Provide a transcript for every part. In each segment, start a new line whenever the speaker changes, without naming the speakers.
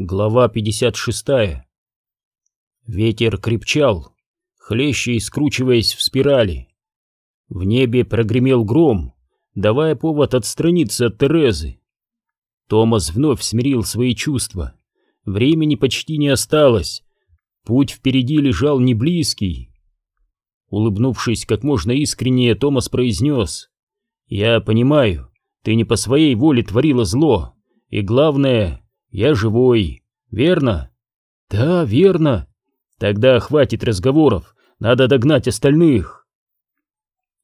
Глава 56 Ветер крепчал, хлеще и скручиваясь в спирали. В небе прогремел гром, давая повод отстраниться от Терезы. Томас вновь смирил свои чувства. Времени почти не осталось. Путь впереди лежал не близкий. Улыбнувшись как можно искреннее, Томас произнес. «Я понимаю, ты не по своей воле творила зло, и главное, я живой, верно? Да, верно. Тогда хватит разговоров, надо догнать остальных.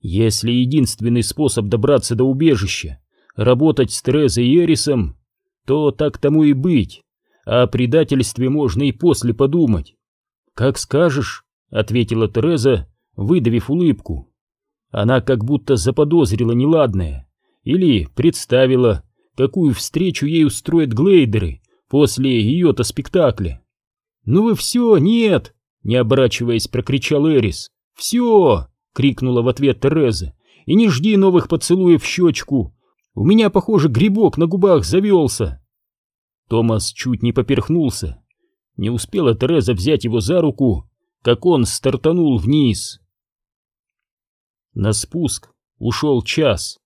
Если единственный способ добраться до убежища — работать с Терезой и Эрисом, то так тому и быть. О предательстве можно и после подумать. «Как скажешь», — ответила Тереза, выдавив улыбку. Она как будто заподозрила неладное или представила, какую встречу ей устроят глейдеры после ее-то спектакля. «Ну вы все, нет!» — не оборачиваясь, прокричал Эрис. «Все!» — крикнула в ответ Тереза. «И не жди новых поцелуев в щечку! У меня, похоже, грибок на губах завелся!» Томас чуть не поперхнулся. Не успела Тереза взять его за руку, как он стартанул вниз. На спуск ушел час.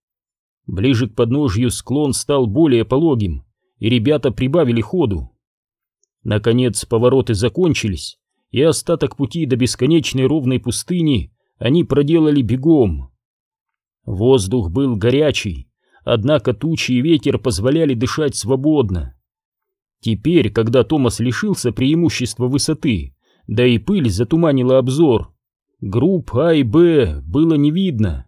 Ближе к подножью склон стал более пологим, и ребята прибавили ходу. Наконец повороты закончились, и остаток пути до бесконечной ровной пустыни они проделали бегом. Воздух был горячий, однако тучи и ветер позволяли дышать свободно. Теперь, когда Томас лишился преимущества высоты, да и пыль затуманила обзор, групп А и Б было не видно.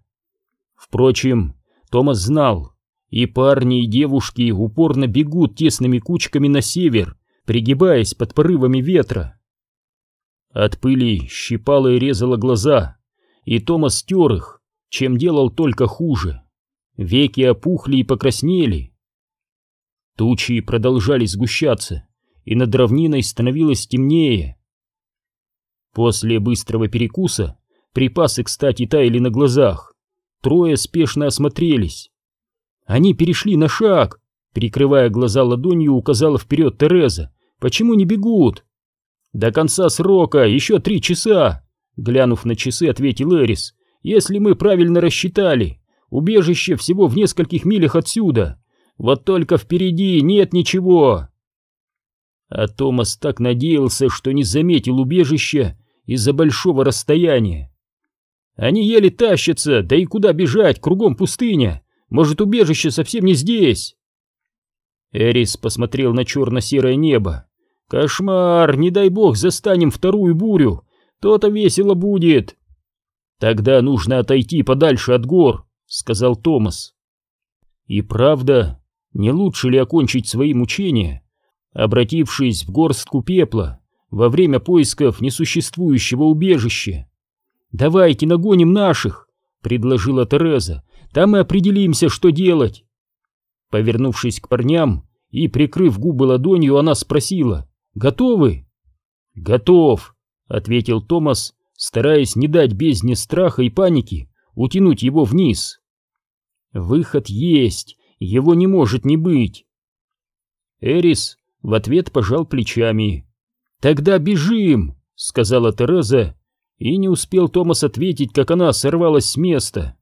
Впрочем, Томас знал, и парни, и девушки упорно бегут тесными кучками на север, пригибаясь под порывами ветра. От пыли щипало и резало глаза, и Томас стер их, чем делал только хуже. Веки опухли и покраснели. Тучи продолжали сгущаться, и над равниной становилось темнее. После быстрого перекуса припасы, кстати, таяли на глазах. Трое спешно осмотрелись. Они перешли на шаг. Перекрывая глаза ладонью, указала вперед Тереза. Почему не бегут? До конца срока еще три часа. Глянув на часы, ответил Эрис. Если мы правильно рассчитали, убежище всего в нескольких милях отсюда. Вот только впереди нет ничего. А Томас так надеялся, что не заметил убежища из-за большого расстояния. Они еле тащатся, да и куда бежать, кругом пустыня. Может, убежище совсем не здесь. Эрис посмотрел на черно-серое небо. Кошмар, не дай бог застанем вторую бурю. То-то весело будет. Тогда нужно отойти подальше от гор, сказал Томас. И правда, не лучше ли окончить свои мучения, обратившись в горстку пепла во время поисков несуществующего убежища? «Давайте нагоним наших», — предложила Тереза. «Там мы определимся, что делать». Повернувшись к парням и прикрыв губы ладонью, она спросила. «Готовы?» «Готов», — ответил Томас, стараясь не дать бездне страха и паники утянуть его вниз. «Выход есть, его не может не быть». Эрис в ответ пожал плечами. «Тогда бежим», — сказала Тереза и не успел Томас ответить, как она сорвалась с места.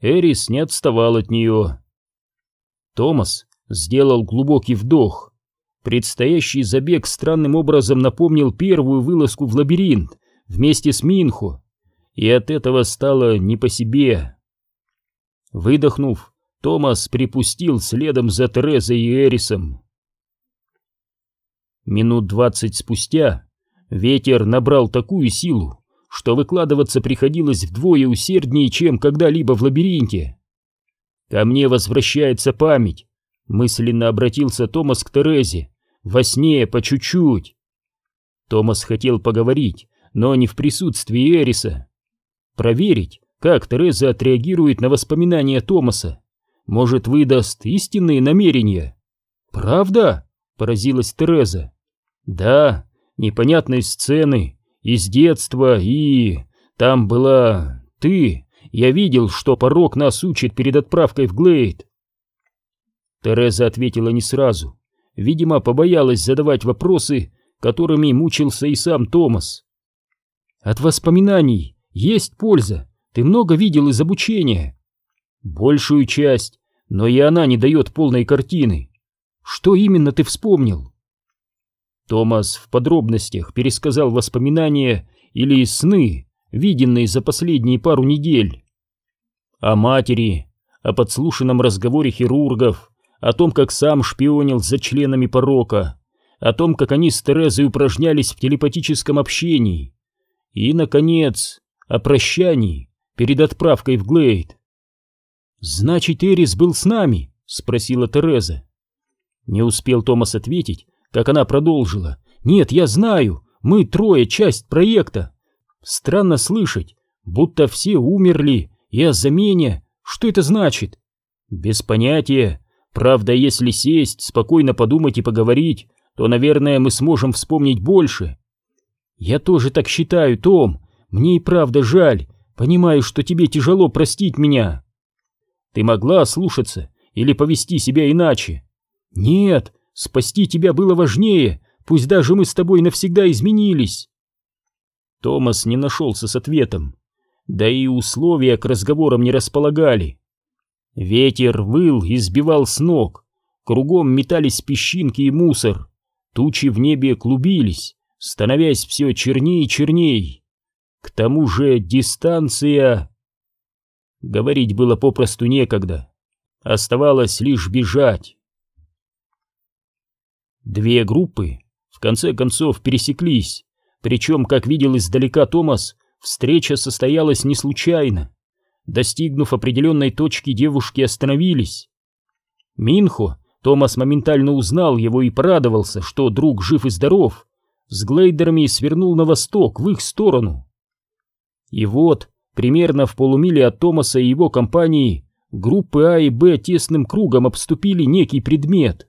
Эрис не отставал от нее. Томас сделал глубокий вдох. Предстоящий забег странным образом напомнил первую вылазку в лабиринт вместе с Минхо, и от этого стало не по себе. Выдохнув, Томас припустил следом за Терезой и Эрисом. Минут двадцать спустя Ветер набрал такую силу, что выкладываться приходилось вдвое усерднее, чем когда-либо в лабиринте. «Ко мне возвращается память», — мысленно обратился Томас к Терезе, «во сне, по чуть-чуть». Томас хотел поговорить, но не в присутствии Эриса. Проверить, как Тереза отреагирует на воспоминания Томаса. Может, выдаст истинные намерения. «Правда?» — поразилась Тереза. «Да, непонятной сцены из детства и... Там была ты. Я видел, что порог нас учит перед отправкой в Глейд. Тереза ответила не сразу. видимо, побоялась задавать вопросы, которыми мучился и сам Томас. «От воспоминаний есть польза, ты много видел из обучения». «Большую часть, но и она не дает полной картины. Что именно ты вспомнил?» Томас в подробностях пересказал воспоминания или сны, виденные за последние пару недель. О матери, о подслушанном разговоре хирургов, о том, как сам шпионил за членами порока, о том, как они с Терезой упражнялись в телепатическом общении, и, наконец, о прощании перед отправкой в Глейд. «Значит, Эрис был с нами?» — спросила Тереза. Не успел Томас ответить, как она продолжила. «Нет, я знаю, мы трое, часть проекта. Странно слышать, будто все умерли, и о замене. Что это значит?» «Без понятия. Правда, если сесть, спокойно подумать и поговорить, то, наверное, мы сможем вспомнить больше». «Я тоже так считаю, Том. Мне и правда жаль. Понимаю, что тебе тяжело простить меня». «Ты могла слушаться или повести себя иначе?» «Нет, спасти тебя было важнее, пусть даже мы с тобой навсегда изменились». Томас не нашелся с ответом, да и условия к разговорам не располагали. Ветер выл и сбивал с ног, кругом метались песчинки и мусор, тучи в небе клубились, становясь все чернее и черней. К тому же дистанция... Говорить было попросту некогда. Оставалось лишь бежать. Две группы в конце концов пересеклись, причем, как видел издалека Томас, встреча состоялась не случайно. Достигнув определенной точки, девушки остановились. Минхо, Томас моментально узнал его и порадовался, что друг жив и здоров, с глейдерами свернул на восток, в их сторону. И вот, примерно в полумиле от Томаса и его компании, группы А и Б тесным кругом обступили некий предмет.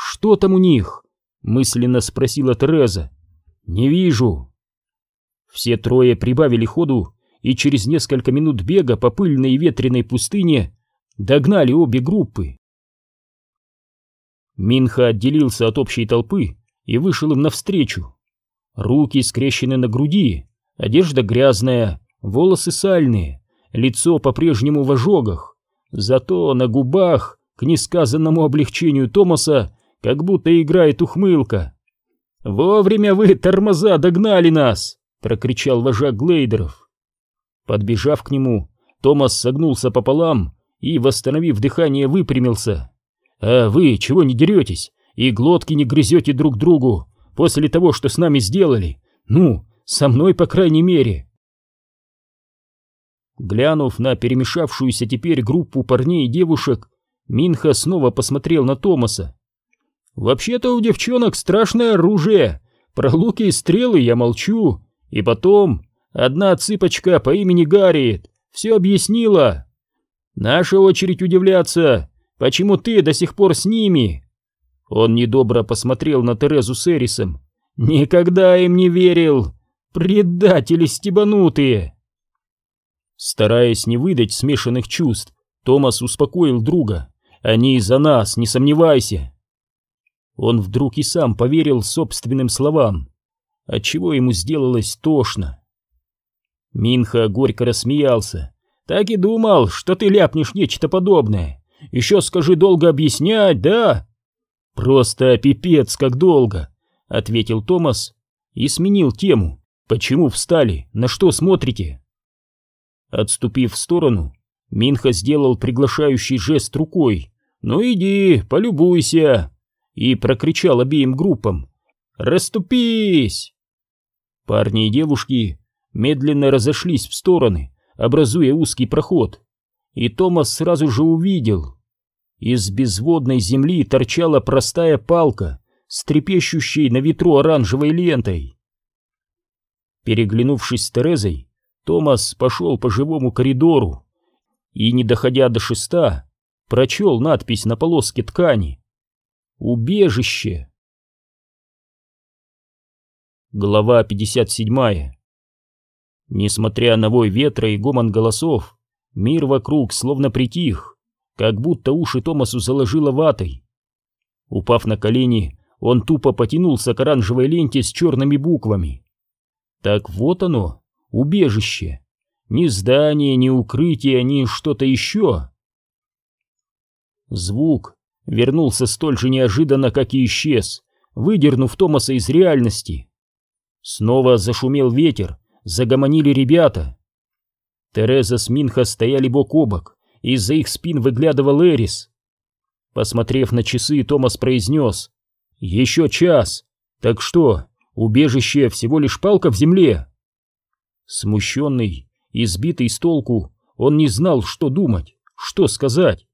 «Что там у них?» — мысленно спросила Тереза. «Не вижу». Все трое прибавили ходу и через несколько минут бега по пыльной и ветреной пустыне догнали обе группы. Минха отделился от общей толпы и вышел им навстречу. Руки скрещены на груди, одежда грязная, волосы сальные, лицо по-прежнему в ожогах, зато на губах, к несказанному облегчению Томаса, как будто играет ухмылка. «Вовремя вы, тормоза, догнали нас!» — прокричал вожак Глейдеров. Подбежав к нему, Томас согнулся пополам и, восстановив дыхание, выпрямился. «А вы чего не деретесь и глотки не грызете друг другу после того, что с нами сделали? Ну, со мной, по крайней мере!» Глянув на перемешавшуюся теперь группу парней и девушек, Минха снова посмотрел на Томаса. Вообще-то у девчонок страшное оружие. Про луки и стрелы я молчу. И потом, одна цыпочка по имени Гарриет все объяснила. Наша очередь удивляться, почему ты до сих пор с ними. Он недобро посмотрел на Терезу с Эрисом. Никогда им не верил. Предатели стебанутые. Стараясь не выдать смешанных чувств, Томас успокоил друга. Они из-за нас, не сомневайся. Он вдруг и сам поверил собственным словам, отчего ему сделалось тошно. Минха горько рассмеялся. «Так и думал, что ты ляпнешь нечто подобное. Еще скажи долго объяснять, да?» «Просто пипец, как долго», — ответил Томас и сменил тему. «Почему встали? На что смотрите?» Отступив в сторону, Минха сделал приглашающий жест рукой. «Ну иди, полюбуйся!» И прокричал обеим группам «Раступись!». Парни и девушки медленно разошлись в стороны, образуя узкий проход, и Томас сразу же увидел. Из безводной земли торчала простая палка с трепещущей на ветру оранжевой лентой. Переглянувшись с Терезой, Томас пошел по живому коридору и, не доходя до шеста, прочел надпись на полоске ткани Убежище. Глава 57. Несмотря на вой ветра и гомон голосов, мир вокруг словно притих, как будто уши Томасу заложило ватой. Упав на колени, он тупо потянулся к оранжевой ленте с черными буквами. Так вот оно, убежище. Ни здание, ни укрытие, ни что-то еще. Звук вернулся столь же неожиданно, как и исчез, выдернув Томаса из реальности. Снова зашумел ветер, загомонили ребята. Тереза с Минха стояли бок о бок, и из-за их спин выглядывал Эрис. Посмотрев на часы, Томас произнес «Еще час! Так что, убежище всего лишь палка в земле?» Смущенный, избитый с толку, он не знал, что думать, что сказать.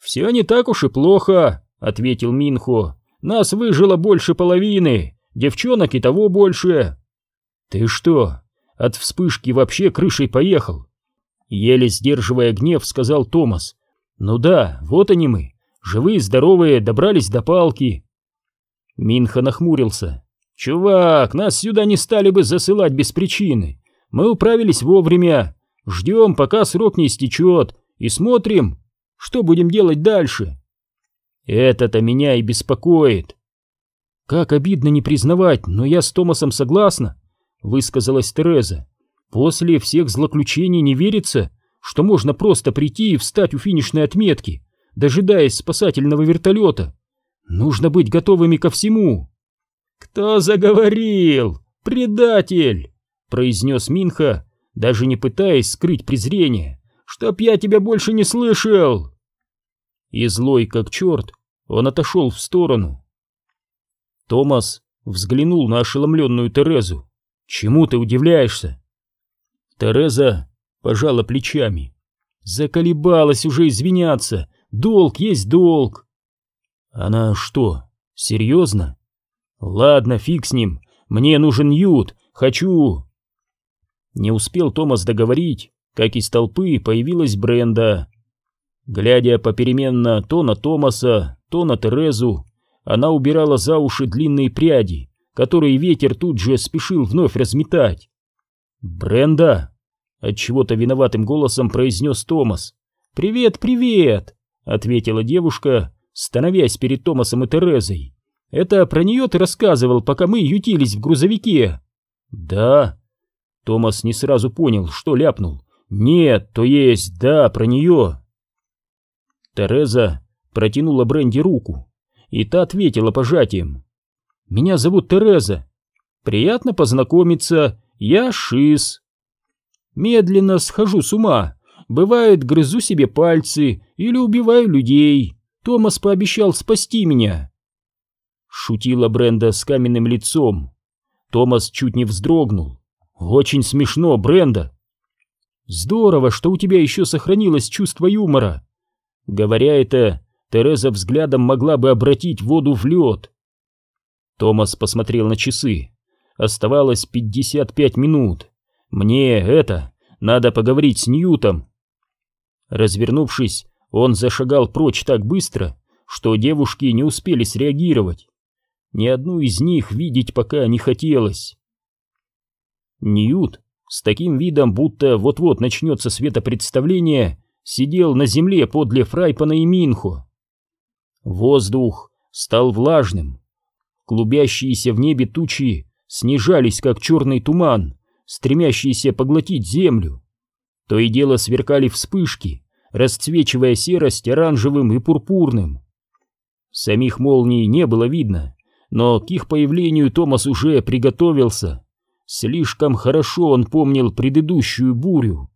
«Все не так уж и плохо», — ответил Минхо. «Нас выжило больше половины, девчонок и того больше». «Ты что, от вспышки вообще крышей поехал?» Еле сдерживая гнев, сказал Томас. «Ну да, вот они мы, живые, здоровые, добрались до палки». Минха нахмурился. «Чувак, нас сюда не стали бы засылать без причины. Мы управились вовремя. Ждем, пока срок не истечет, и смотрим, что будем делать дальше. Это-то меня и беспокоит. Как обидно не признавать, но я с Томасом согласна, высказалась Тереза. После всех злоключений не верится, что можно просто прийти и встать у финишной отметки, дожидаясь спасательного вертолета. Нужно быть готовыми ко всему. Кто заговорил? Предатель! произнес Минха, даже не пытаясь скрыть презрение чтоб я тебя больше не слышал!» И злой как черт, он отошел в сторону. Томас взглянул на ошеломленную Терезу. «Чему ты удивляешься?» Тереза пожала плечами. Заколебалась уже извиняться. Долг есть долг. Она что, серьезно? Ладно, фиг с ним. Мне нужен Ют. Хочу... Не успел Томас договорить, как из толпы появилась Бренда. Глядя попеременно то на Томаса, то на Терезу, она убирала за уши длинные пряди, которые ветер тут же спешил вновь разметать. «Бренда!» — отчего-то виноватым голосом произнес Томас. «Привет, привет!» — ответила девушка, становясь перед Томасом и Терезой. «Это про нее ты рассказывал, пока мы ютились в грузовике?» «Да». Томас не сразу понял, что ляпнул, «Нет, то есть, да, про нее». Тереза протянула Бренди руку, и та ответила пожатием. «Меня зовут Тереза. Приятно познакомиться, я Шиз. Медленно схожу с ума, бывает, грызу себе пальцы или убиваю людей. Томас пообещал спасти меня». Шутила Бренда с каменным лицом. Томас чуть не вздрогнул. «Очень смешно, Бренда. Здорово, что у тебя еще сохранилось чувство юмора. Говоря это, Тереза взглядом могла бы обратить воду в лед. Томас посмотрел на часы. Оставалось 55 минут. Мне это, надо поговорить с Ньютом. Развернувшись, он зашагал прочь так быстро, что девушки не успели среагировать. Ни одну из них видеть пока не хотелось. Ньют с таким видом, будто вот-вот начнется светопредставление, сидел на земле подле Фрайпана и Минхо. Воздух стал влажным. Клубящиеся в небе тучи снижались, как черный туман, стремящийся поглотить землю. То и дело сверкали вспышки, расцвечивая серость оранжевым и пурпурным. Самих молний не было видно, но к их появлению Томас уже приготовился. Слишком хорошо он помнил предыдущую бурю.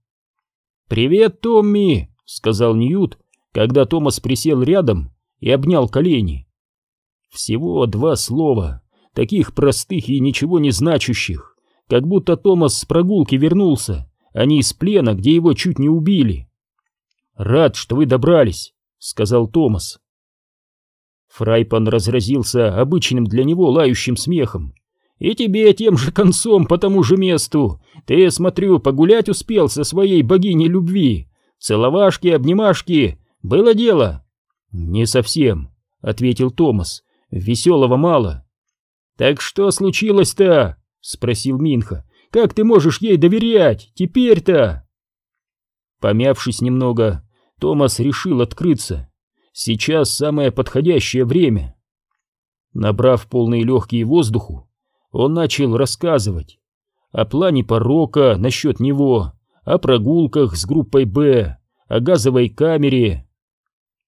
«Привет, Томми!» — сказал Ньют, когда Томас присел рядом и обнял колени. Всего два слова, таких простых и ничего не значащих, как будто Томас с прогулки вернулся, а не из плена, где его чуть не убили. «Рад, что вы добрались», — сказал Томас. Фрайпан разразился обычным для него лающим смехом. И тебе тем же концом по тому же месту. Ты, смотрю, погулять успел со своей богиней любви. Целовашки, обнимашки. Было дело? Не совсем, ответил Томас. Веселого мало. Так что случилось-то? Спросил Минха. Как ты можешь ей доверять теперь-то? Помявшись немного, Томас решил открыться. сейчас самое подходящее время. Набрав полные легкие воздуху, он начал рассказывать о плане порока насчет него, о прогулках с группой «Б», о газовой камере.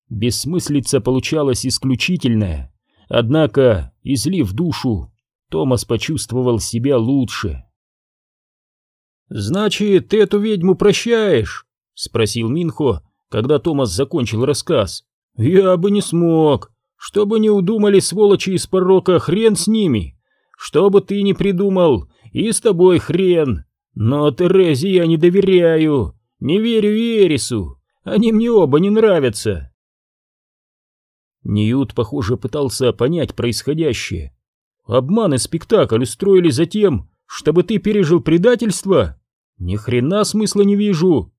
Бессмыслица получалась исключительная, однако, излив душу, Томас почувствовал себя лучше. «Значит, ты эту ведьму прощаешь?» — спросил Минхо, когда Томас закончил рассказ. «Я бы не смог. Чтобы не удумали сволочи из порока, хрен с ними. Что бы ты ни придумал, и с тобой хрен. Но Терезе я не доверяю, не верю Эрису. Они мне оба не нравятся». Ньют, похоже, пытался понять происходящее. Обман и спектакль устроили за тем, чтобы ты пережил предательство? Ни хрена смысла не вижу.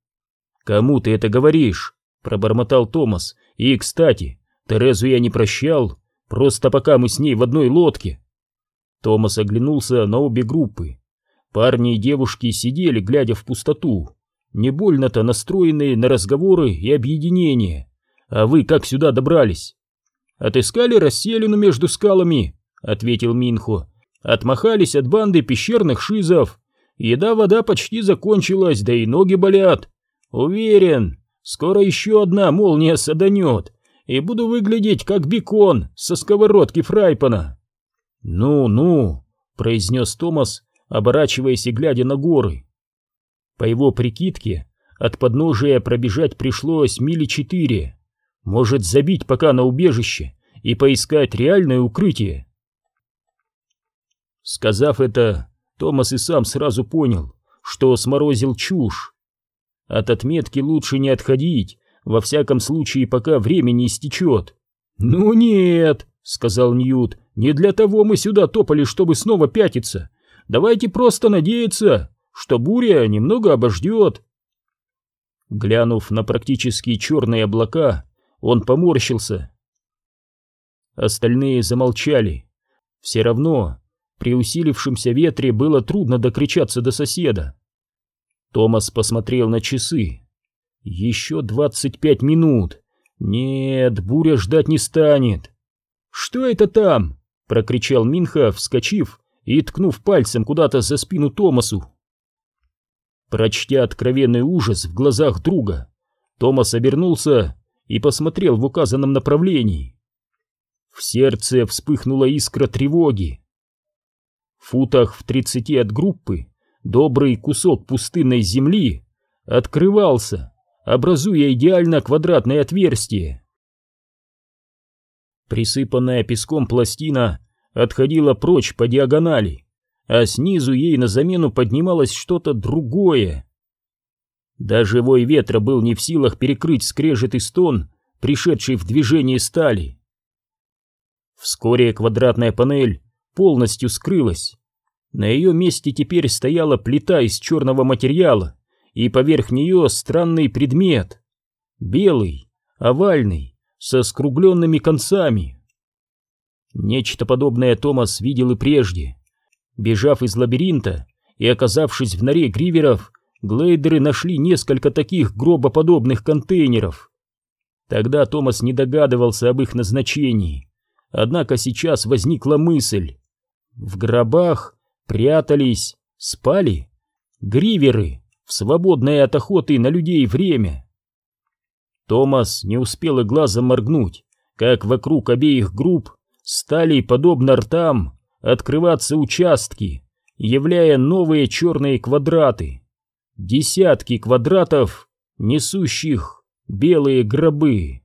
Кому ты это говоришь? Пробормотал Томас. И, кстати, Терезу я не прощал, просто пока мы с ней в одной лодке. Томас оглянулся на обе группы. Парни и девушки сидели, глядя в пустоту, не больно-то настроенные на разговоры и объединение. А вы как сюда добрались? Отыскали расселину между скалами, ответил Минхо. Отмахались от банды пещерных шизов. Еда-вода почти закончилась, да и ноги болят. Уверен, скоро еще одна молния саданет, и буду выглядеть как бекон со сковородки фрайпана. «Ну-ну», — произнес Томас, оборачиваясь и глядя на горы. По его прикидке, от подножия пробежать пришлось мили четыре. Может, забить пока на убежище и поискать реальное укрытие. Сказав это, Томас и сам сразу понял, что сморозил чушь. От отметки лучше не отходить, во всяком случае, пока время не истечет. «Ну нет», — сказал Ньют, — «не для того мы сюда топали, чтобы снова пятиться. Давайте просто надеяться, что буря немного обождет». Глянув на практически черные облака, он поморщился. Остальные замолчали. Все равно при усилившемся ветре было трудно докричаться до соседа. Томас посмотрел на часы. Еще двадцать пять минут. Нет, буря ждать не станет. Что это там? прокричал Минха, вскочив и ткнув пальцем куда-то за спину Томасу. Прочтя откровенный ужас в глазах друга, Томас обернулся и посмотрел в указанном направлении. В сердце вспыхнула искра тревоги футах в тридцати от группы добрый кусок пустынной земли открывался, образуя идеально квадратное отверстие. Присыпанная песком пластина отходила прочь по диагонали, а снизу ей на замену поднималось что-то другое. Даже вой ветра был не в силах перекрыть скрежет и стон, пришедший в движение стали. Вскоре квадратная панель полностью скрылась. На ее месте теперь стояла плита из черного материала, и поверх нее странный предмет. Белый, овальный, со скругленными концами. Нечто подобное Томас видел и прежде. Бежав из лабиринта и оказавшись в норе гриверов, глейдеры нашли несколько таких гробоподобных контейнеров. Тогда Томас не догадывался об их назначении. Однако сейчас возникла мысль. В гробах прятались, спали гриверы в свободное от охоты на людей время. Томас не успел и глазом моргнуть, как вокруг обеих групп стали, подобно ртам, открываться участки, являя новые черные квадраты. Десятки квадратов, несущих белые гробы.